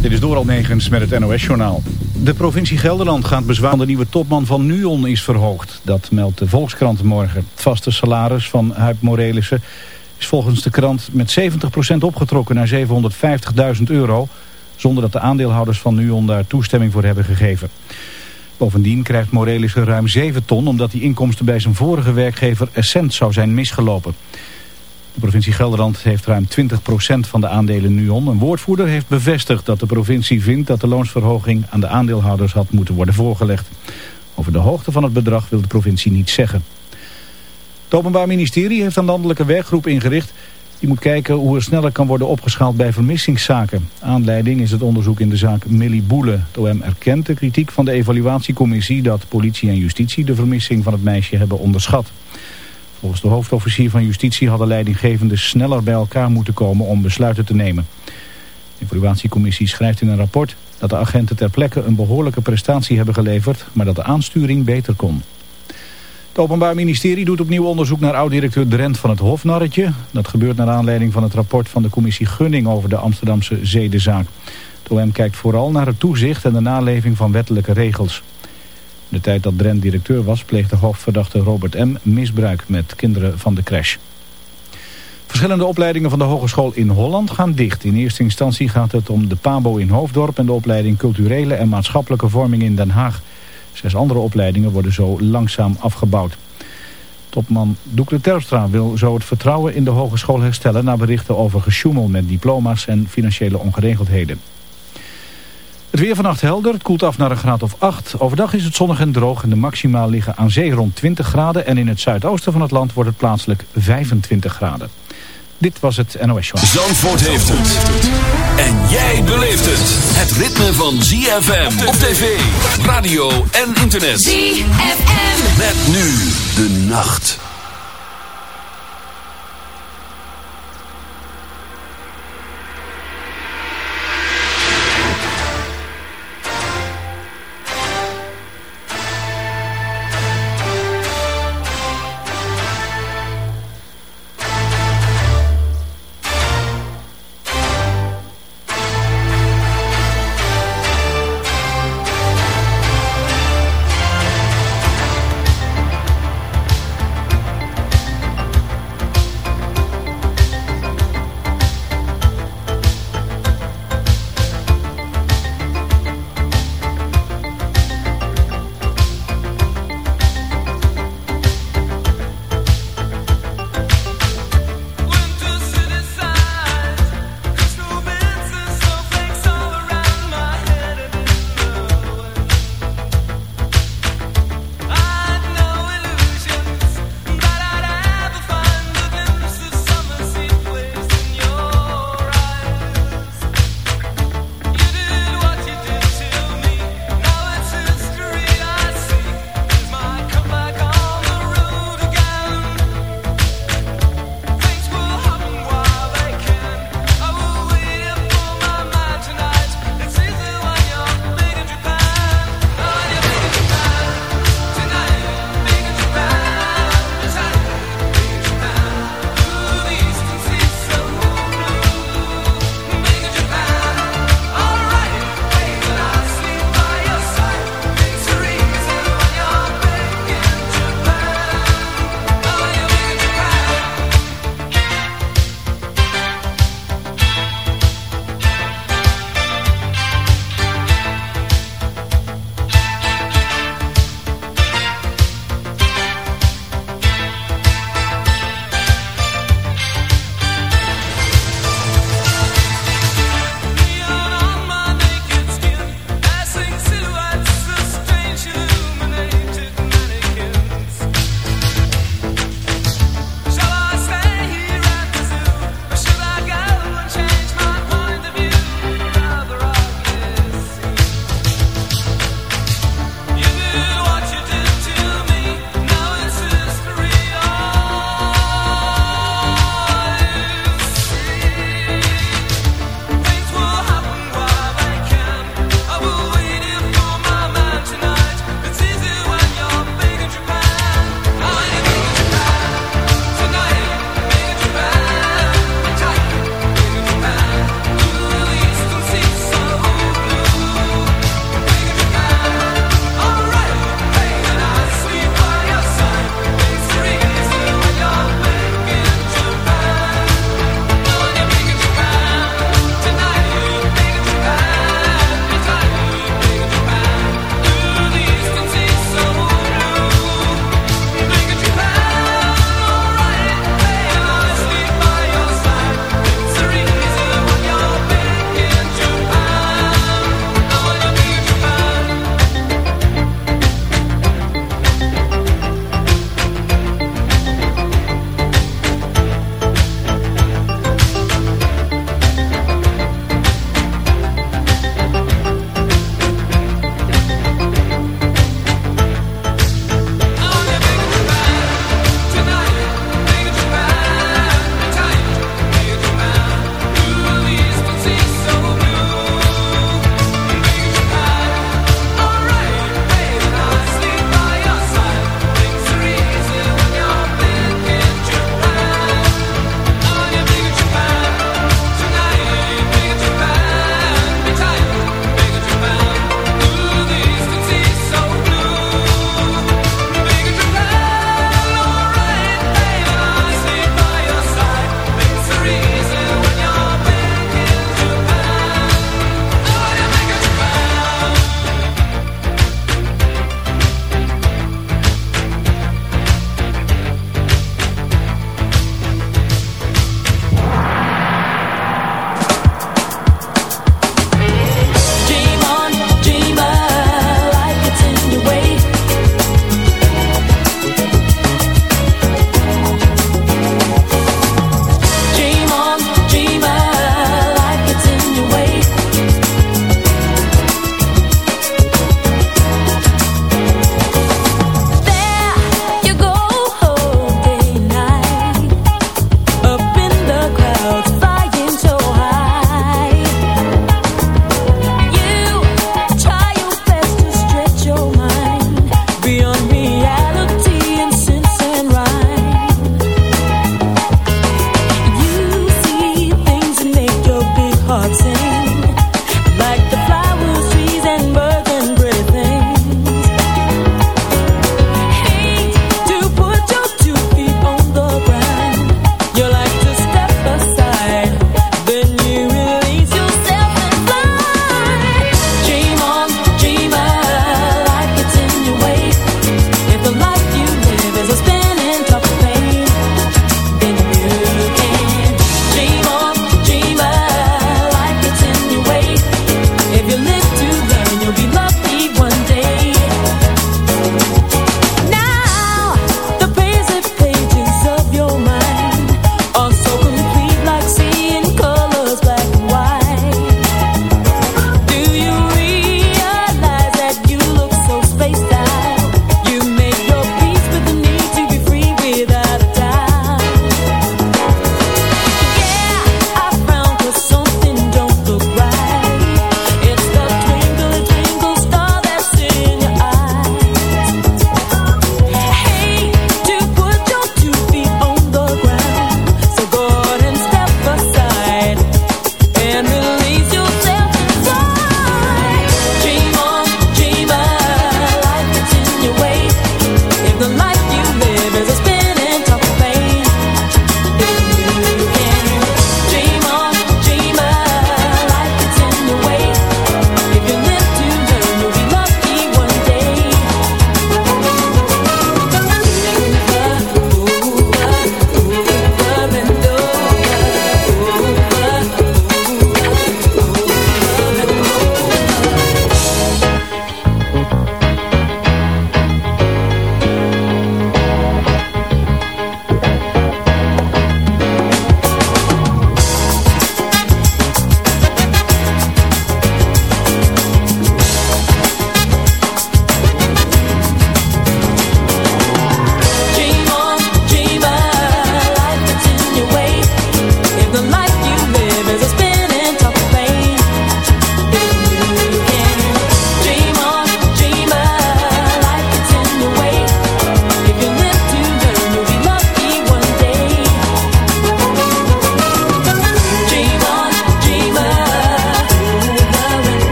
Dit is Doral Negens met het NOS-journaal. De provincie Gelderland gaat bezwaar de nieuwe topman van NUON is verhoogd. Dat meldt de Volkskrant morgen. Het vaste salaris van Huip Morelissen is volgens de krant met 70% opgetrokken naar 750.000 euro... zonder dat de aandeelhouders van NUON daar toestemming voor hebben gegeven. Bovendien krijgt Morelissen ruim 7 ton... omdat die inkomsten bij zijn vorige werkgever Essent zou zijn misgelopen. De provincie Gelderland heeft ruim 20% van de aandelen NUON. Een woordvoerder heeft bevestigd dat de provincie vindt dat de loonsverhoging aan de aandeelhouders had moeten worden voorgelegd. Over de hoogte van het bedrag wil de provincie niets zeggen. Het Openbaar Ministerie heeft een landelijke werkgroep ingericht... die moet kijken hoe er sneller kan worden opgeschaald bij vermissingszaken. Aanleiding is het onderzoek in de zaak Millie Boele. Het OM erkent de kritiek van de evaluatiecommissie... dat politie en justitie de vermissing van het meisje hebben onderschat. Volgens de hoofdofficier van justitie hadden leidinggevenden sneller bij elkaar moeten komen om besluiten te nemen. De evaluatiecommissie schrijft in een rapport dat de agenten ter plekke een behoorlijke prestatie hebben geleverd, maar dat de aansturing beter kon. Het Openbaar Ministerie doet opnieuw onderzoek naar oud-directeur Drent van het Hofnarretje. Dat gebeurt naar aanleiding van het rapport van de commissie Gunning over de Amsterdamse zedenzaak. Het OM kijkt vooral naar het toezicht en de naleving van wettelijke regels de tijd dat Drent directeur was pleegde hoofdverdachte Robert M. misbruik met kinderen van de crash. Verschillende opleidingen van de hogeschool in Holland gaan dicht. In eerste instantie gaat het om de PABO in Hoofddorp en de opleiding Culturele en Maatschappelijke Vorming in Den Haag. Zes andere opleidingen worden zo langzaam afgebouwd. Topman Doekle Terstra wil zo het vertrouwen in de hogeschool herstellen... na berichten over gesjoemel met diploma's en financiële ongeregeldheden. Het weer vannacht helder, het koelt af naar een graad of 8. Overdag is het zonnig en droog en de maximaal liggen aan zee rond 20 graden... en in het zuidoosten van het land wordt het plaatselijk 25 graden. Dit was het NOS Show. Zandvoort heeft het. En jij beleeft het. Het ritme van ZFM op tv, radio en internet. ZFM. Met nu de nacht.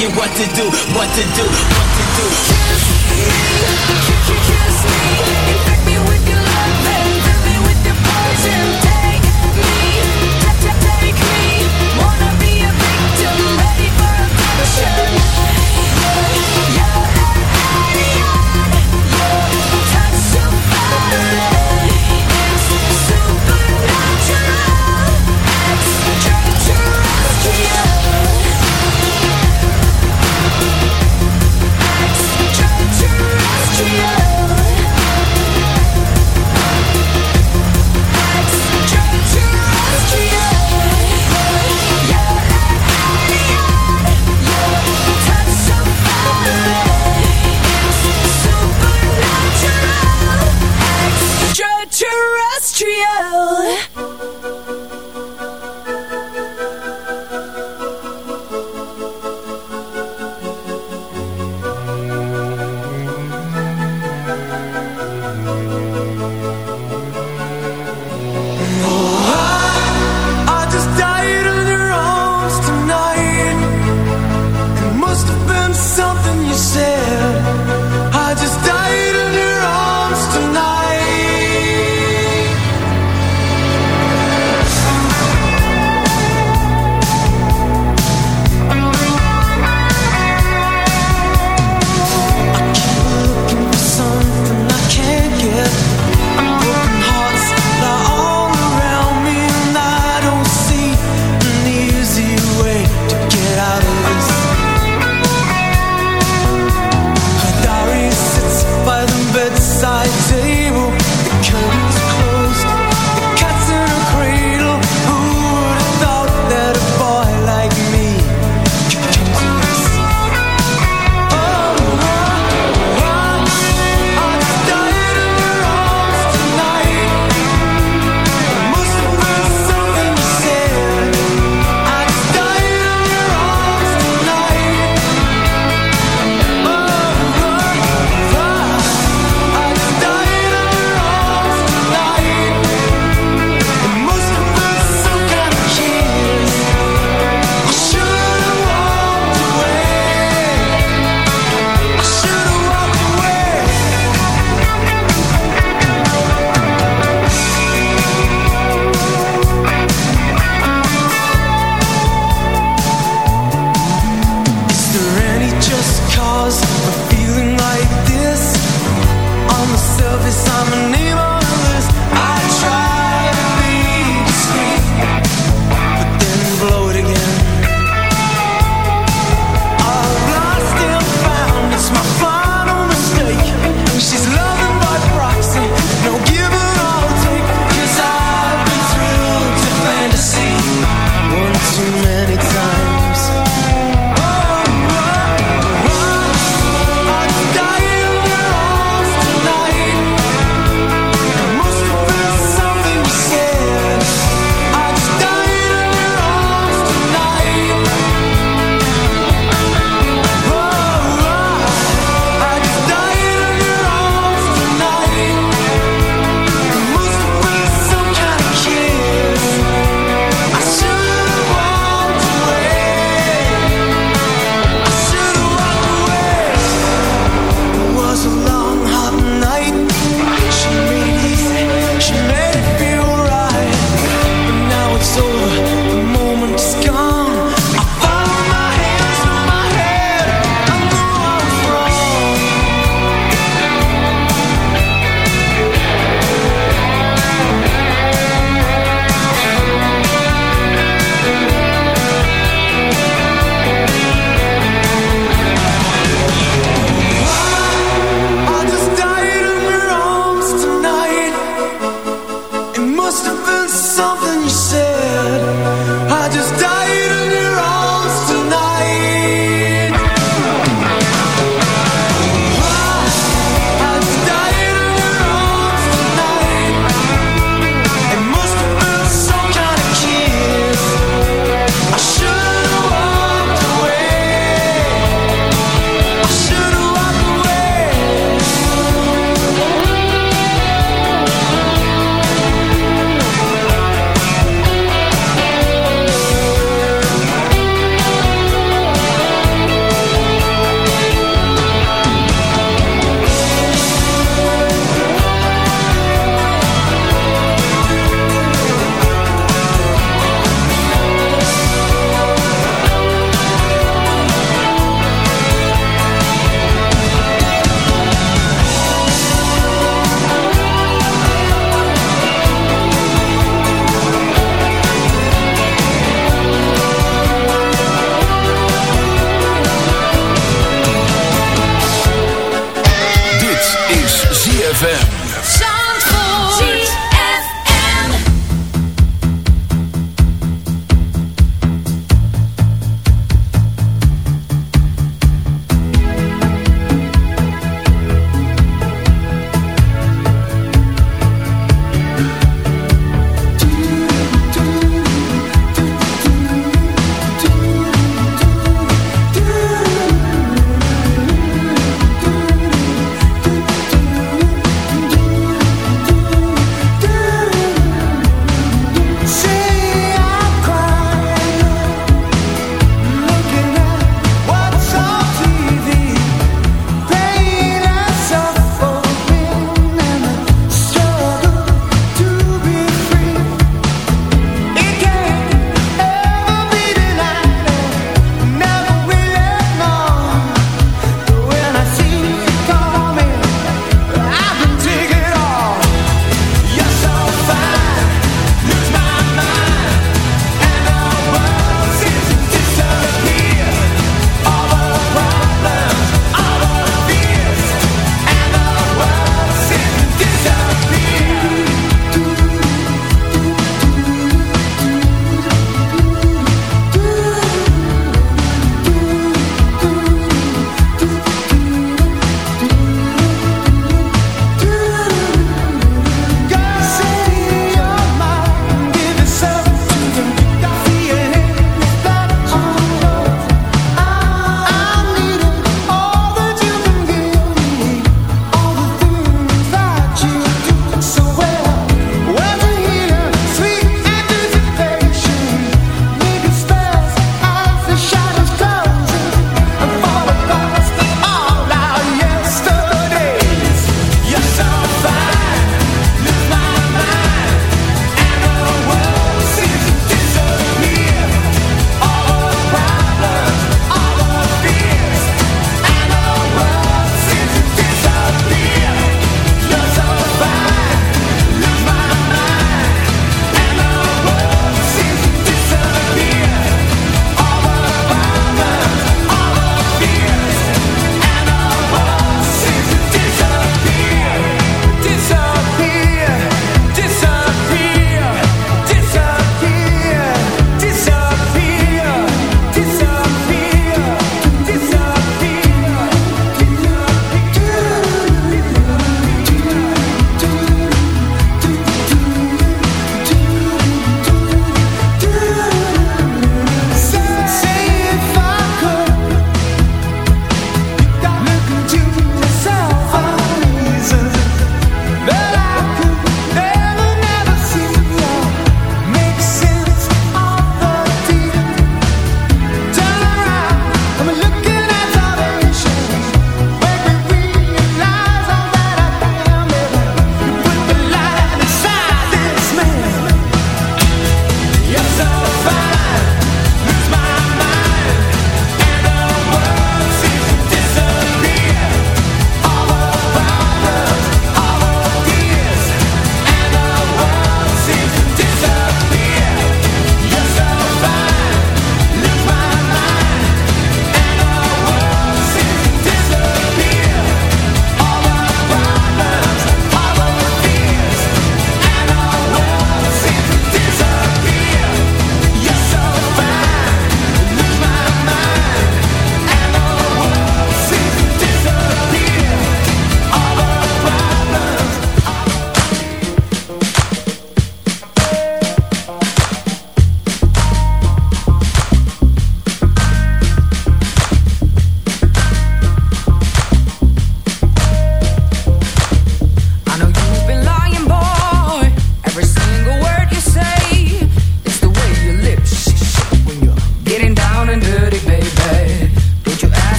you what to do, what to do, what to do. Kiss me, kiss me, kiss me. Infect me with your love and fill me with your poison.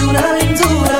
di una lenzuola